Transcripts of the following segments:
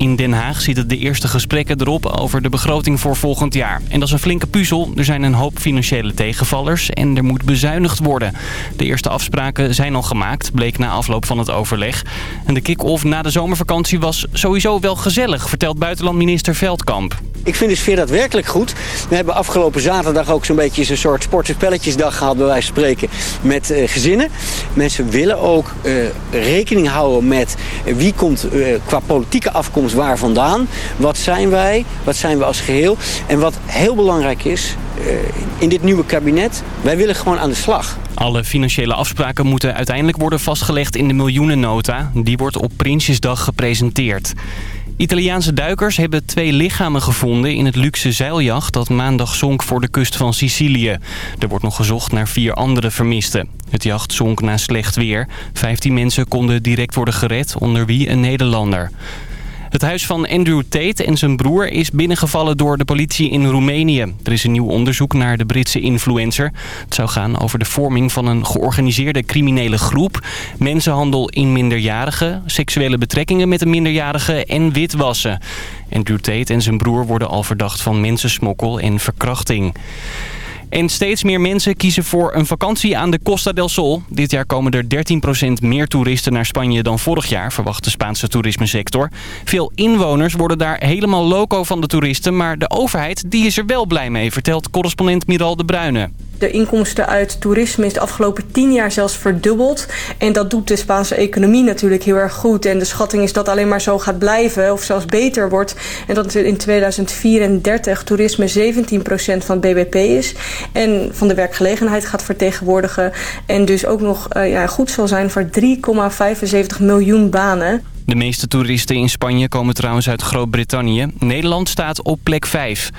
In Den Haag zitten de eerste gesprekken erop over de begroting voor volgend jaar. En dat is een flinke puzzel. Er zijn een hoop financiële tegenvallers en er moet bezuinigd worden. De eerste afspraken zijn al gemaakt, bleek na afloop van het overleg. En de kick-off na de zomervakantie was sowieso wel gezellig, vertelt buitenlandminister Veldkamp. Ik vind de sfeer daadwerkelijk goed. We hebben afgelopen zaterdag ook zo'n beetje een soort sport- en spelletjesdag gehad, bij wijze van spreken, met uh, gezinnen. Mensen willen ook uh, rekening houden met wie komt qua politieke afkomst waar vandaan. Wat zijn wij? Wat zijn we als geheel? En wat heel belangrijk is, in dit nieuwe kabinet, wij willen gewoon aan de slag. Alle financiële afspraken moeten uiteindelijk worden vastgelegd in de miljoenennota. Die wordt op Prinsjesdag gepresenteerd. Italiaanse duikers hebben twee lichamen gevonden in het luxe zeiljacht dat maandag zonk voor de kust van Sicilië. Er wordt nog gezocht naar vier andere vermisten. Het jacht zonk na slecht weer. Vijftien mensen konden direct worden gered, onder wie een Nederlander. Het huis van Andrew Tate en zijn broer is binnengevallen door de politie in Roemenië. Er is een nieuw onderzoek naar de Britse influencer. Het zou gaan over de vorming van een georganiseerde criminele groep. Mensenhandel in minderjarigen, seksuele betrekkingen met een minderjarige en witwassen. Andrew Tate en zijn broer worden al verdacht van mensensmokkel en verkrachting. En steeds meer mensen kiezen voor een vakantie aan de Costa del Sol. Dit jaar komen er 13% meer toeristen naar Spanje dan vorig jaar, verwacht de Spaanse toerismesector. Veel inwoners worden daar helemaal loco van de toeristen, maar de overheid die is er wel blij mee, vertelt correspondent Miral de Bruyne. De inkomsten uit toerisme is de afgelopen tien jaar zelfs verdubbeld. En dat doet de Spaanse economie natuurlijk heel erg goed. En de schatting is dat alleen maar zo gaat blijven of zelfs beter wordt. En dat in 2034 toerisme 17% van het bbp is. En van de werkgelegenheid gaat vertegenwoordigen. En dus ook nog uh, ja, goed zal zijn voor 3,75 miljoen banen. De meeste toeristen in Spanje komen trouwens uit Groot-Brittannië. Nederland staat op plek 5.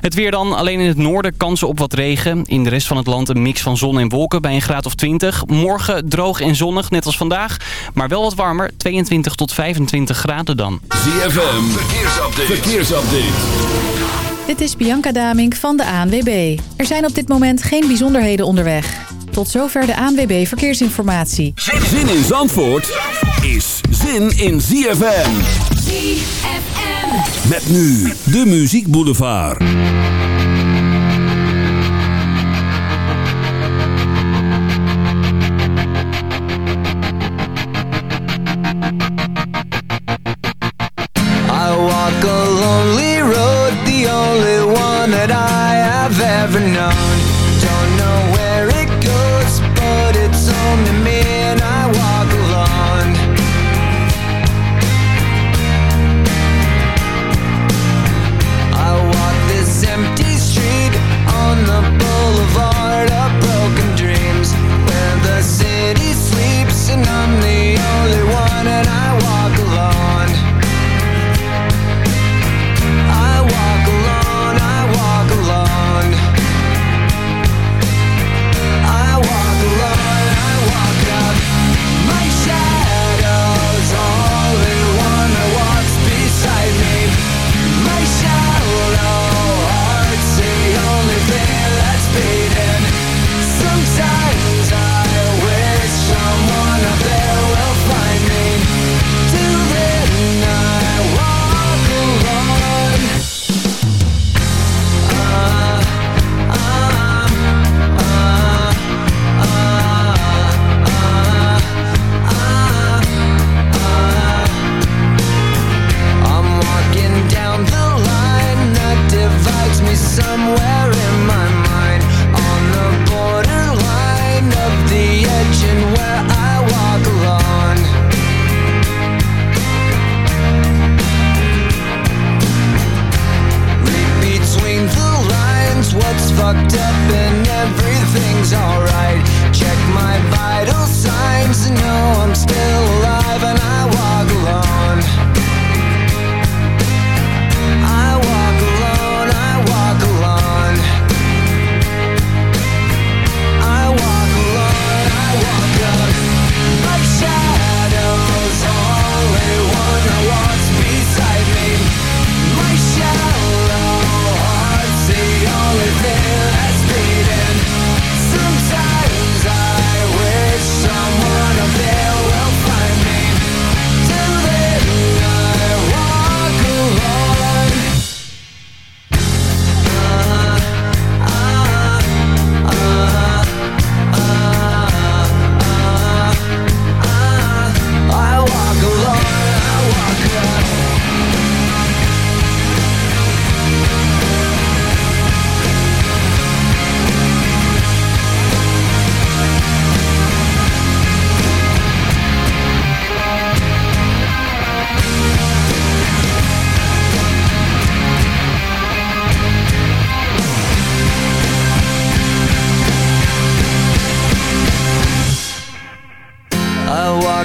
Het weer dan, alleen in het noorden kansen op wat regen. In de rest van het land een mix van zon en wolken bij een graad of 20. Morgen droog en zonnig, net als vandaag. Maar wel wat warmer, 22 tot 25 graden dan. ZFM, verkeersupdate. verkeersupdate. Dit is Bianca Damink van de ANWB. Er zijn op dit moment geen bijzonderheden onderweg. Tot zover de ANWB Verkeersinformatie. Zin in Zandvoort is zin in ZFM. ZFM. Met nu de Muziek Boulevard.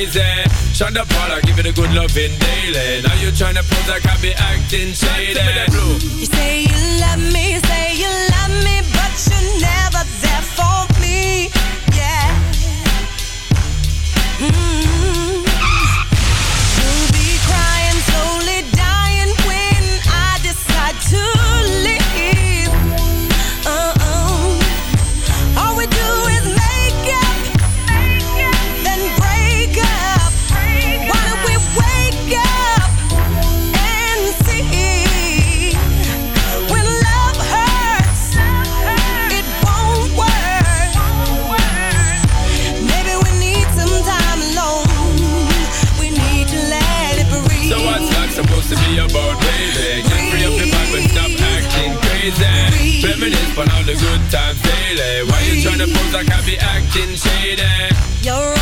Crazy. Eh? Shonda Paula, give it a good loving daily. Now you tryna pose like I be acting shady. You say you love me, say you love me, You're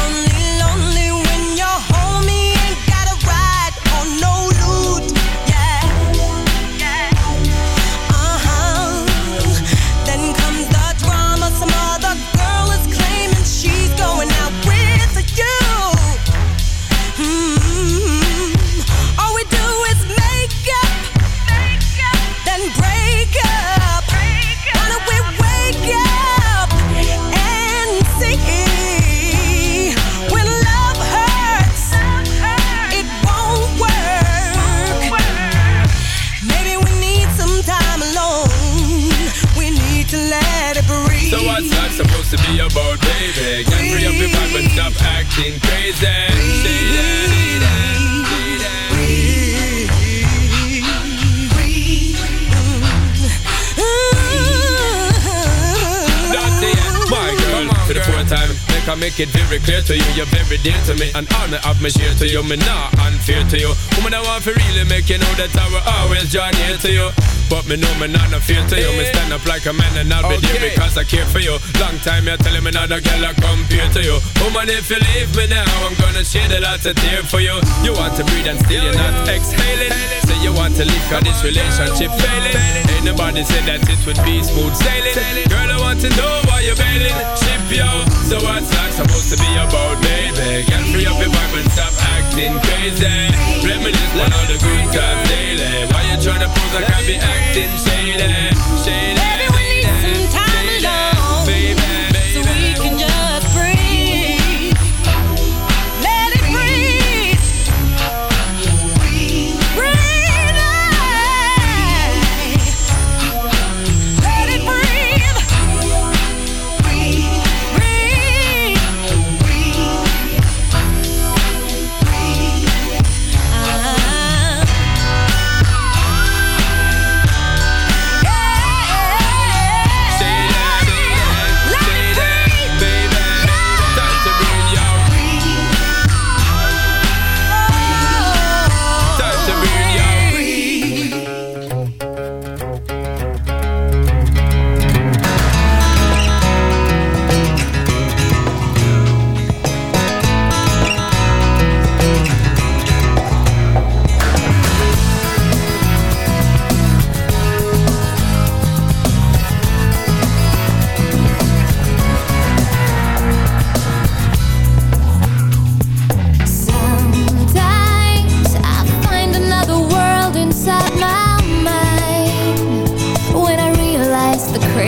time. Make I make it very clear to you, you're very dear to me. An honor of me share to you, me not unfair to you. Woman, I want to really make you know that I will always join here to you. But me know me not no fear to you. Me stand up like a man and I'll be there because I care for you. Long time you're telling me not a girl I compare to you. Woman, if you leave me now, I'm gonna shed a lot of tear for you. You want to breathe and still you're not exhaling. Say you want to leave cause this relationship failing. Ain't nobody said that it would be smooth sailing. Girl, I want to know why you're bailing. Ship yo. So what's that supposed to be about, baby? Get free up your vibe and stop acting crazy. Reminisce on all the good times daily. Why you tryna pose like I be acting then say that, say that. Everyone needs some time.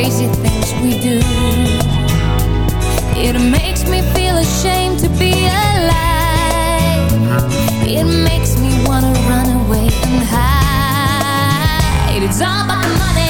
Crazy things we do. It makes me feel ashamed to be alive. It makes me wanna run away and hide. It's all about the money.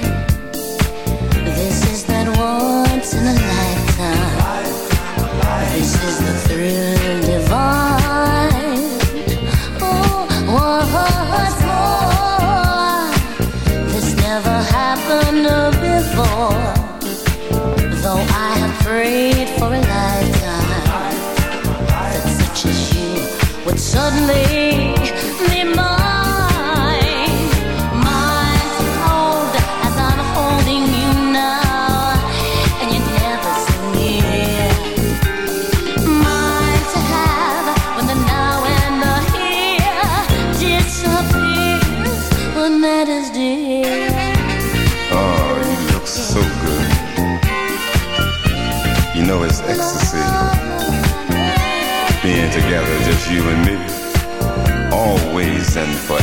suddenly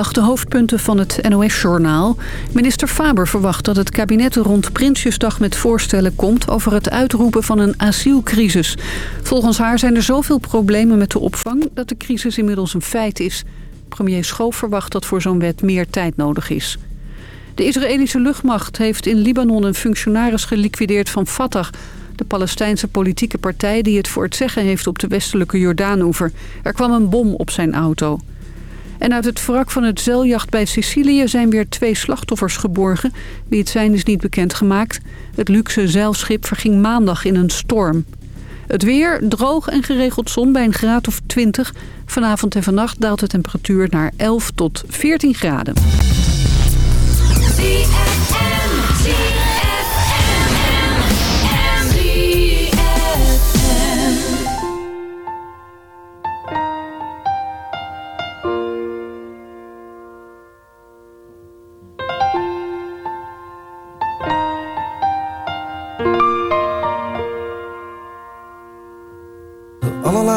De hoofdpunten van het NOS-journaal. Minister Faber verwacht dat het kabinet rond Prinsjesdag met voorstellen komt... over het uitroepen van een asielcrisis. Volgens haar zijn er zoveel problemen met de opvang... dat de crisis inmiddels een feit is. Premier Schoof verwacht dat voor zo'n wet meer tijd nodig is. De Israëlische luchtmacht heeft in Libanon een functionaris geliquideerd van Fatah... de Palestijnse politieke partij die het voor het zeggen heeft op de westelijke Jordaanoever. Er kwam een bom op zijn auto. En uit het wrak van het zeiljacht bij Sicilië zijn weer twee slachtoffers geborgen. Wie het zijn is niet bekendgemaakt. Het luxe zeilschip verging maandag in een storm. Het weer, droog en geregeld zon bij een graad of 20. Vanavond en vannacht daalt de temperatuur naar 11 tot 14 graden. De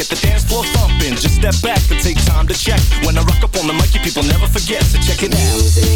Get the dance floor thumping. Just step back and take time to check. When I rock up on the mic, you people never forget. So check it out.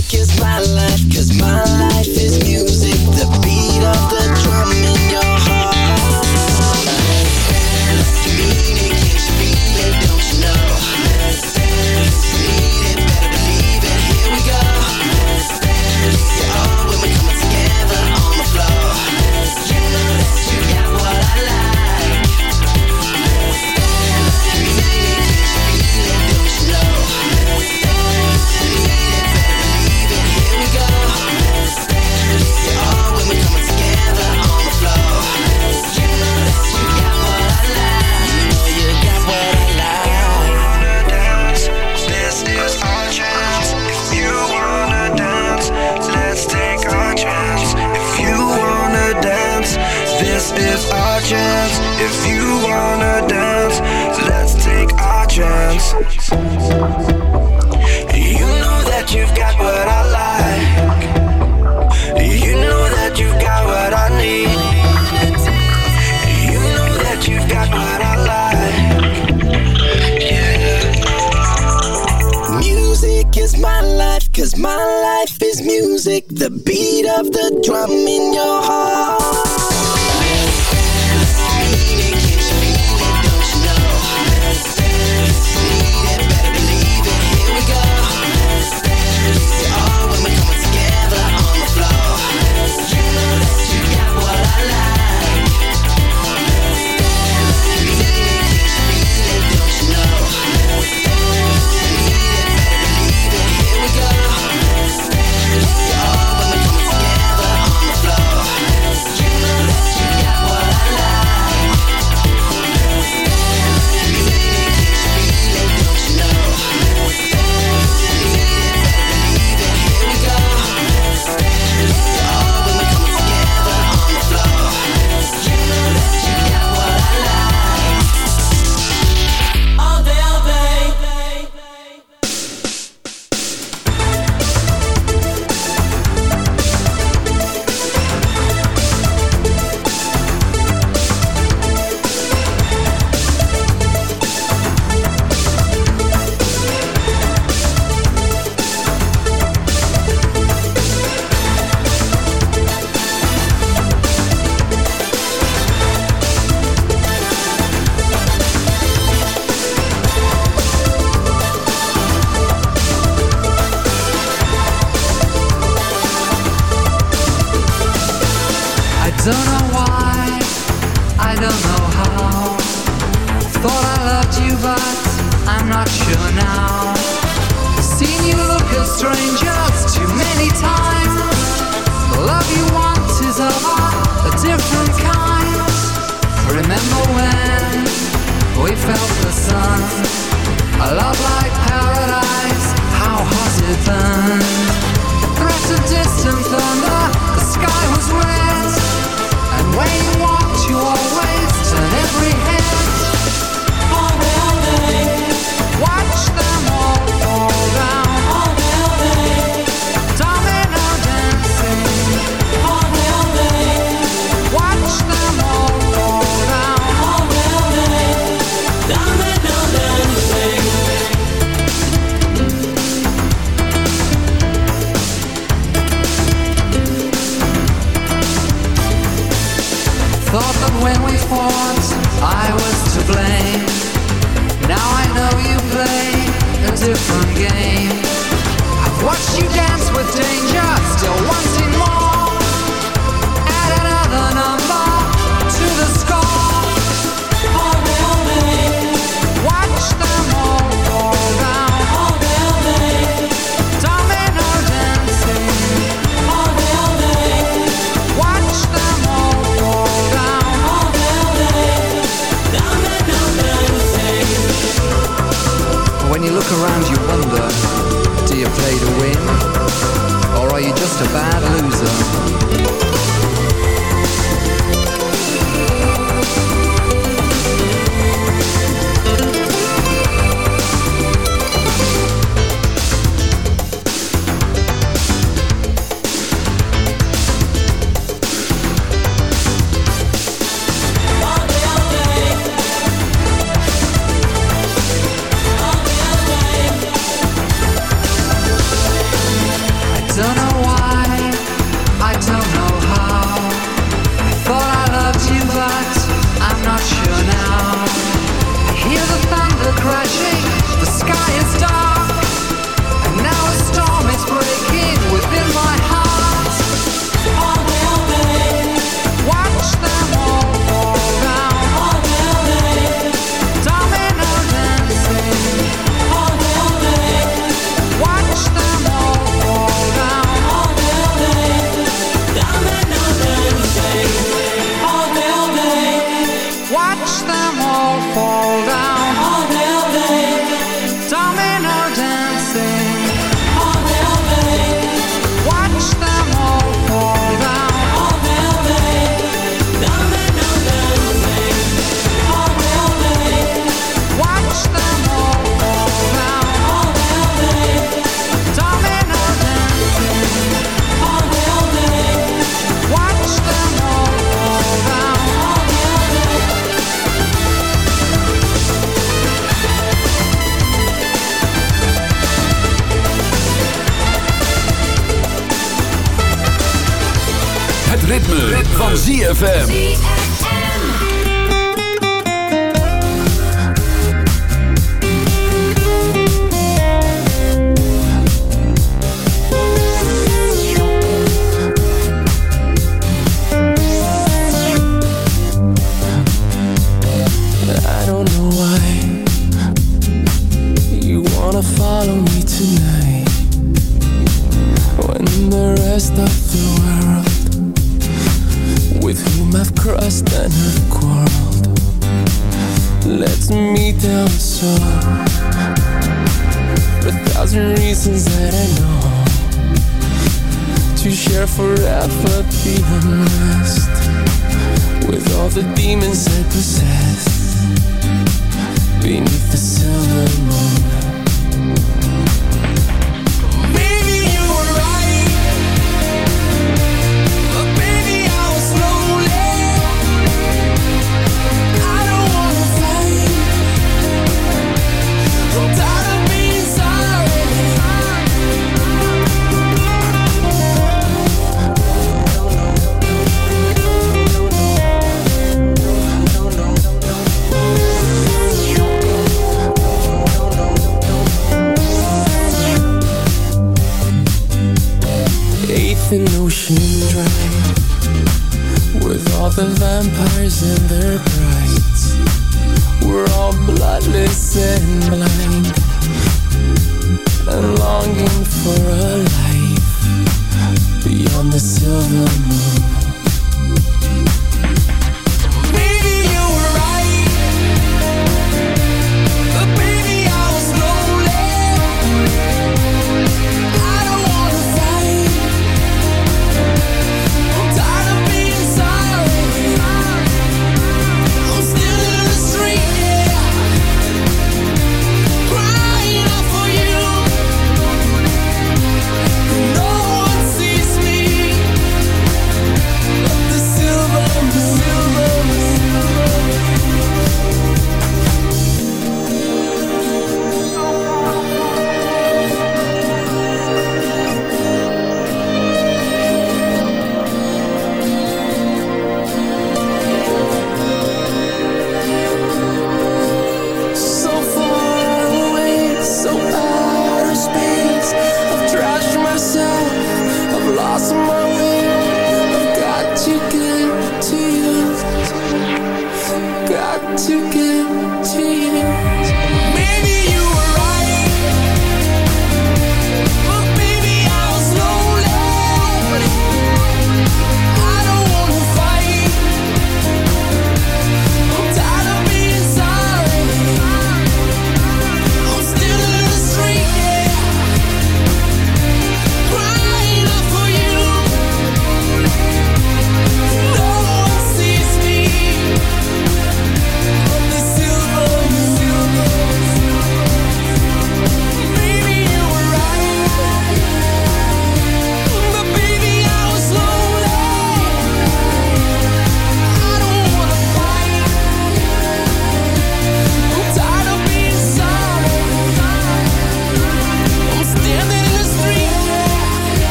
ZFM.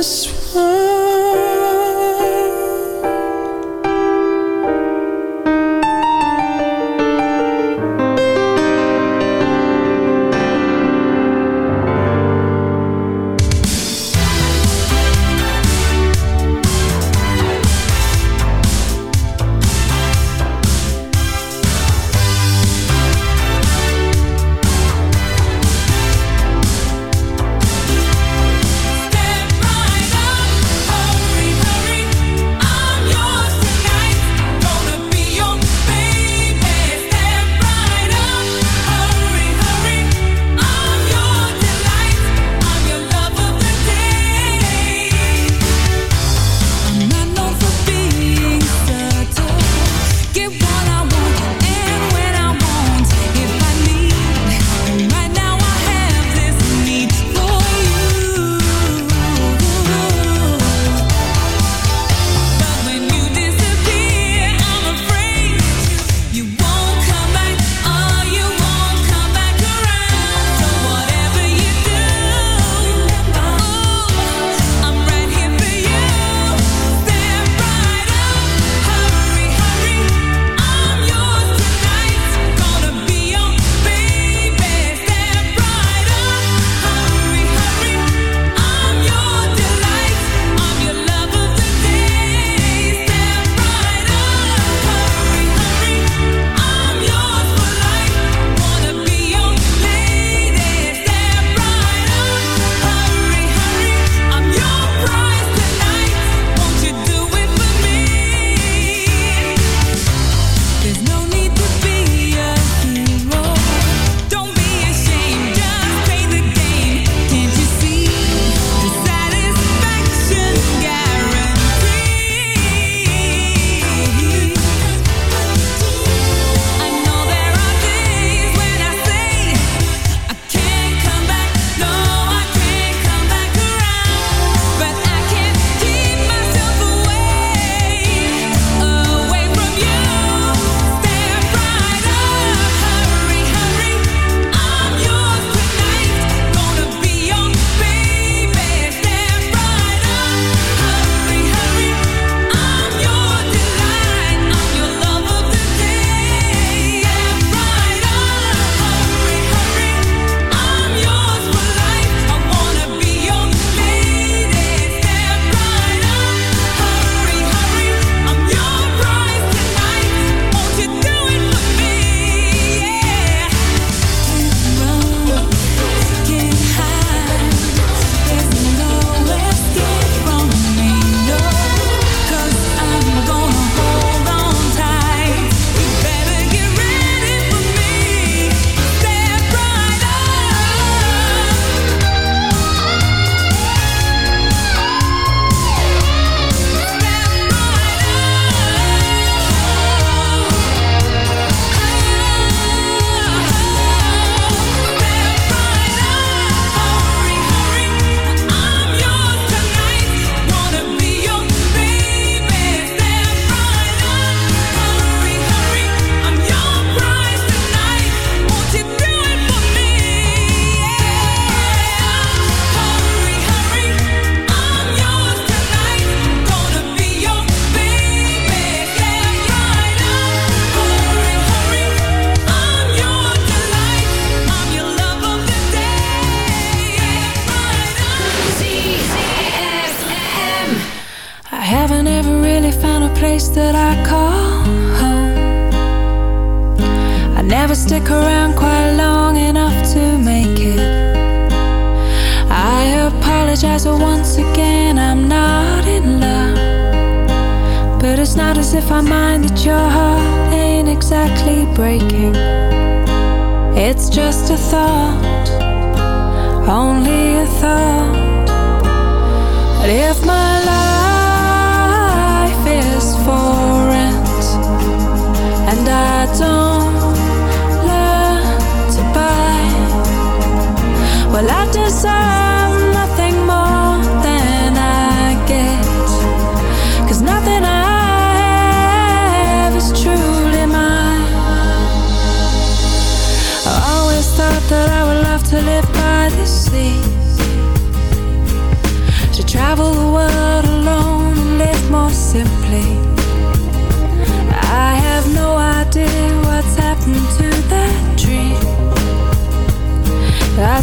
this one.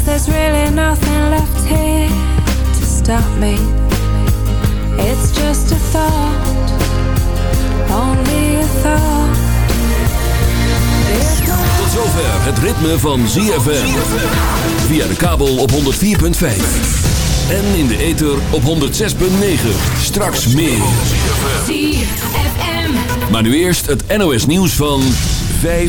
There's really nothing left here to stop me. It's just a thought, only a thought. Tot zover het ritme van ZFM. Via de kabel op 104.5. En in de ether op 106.9. Straks meer. ZFM. Maar nu eerst het NOS nieuws van 5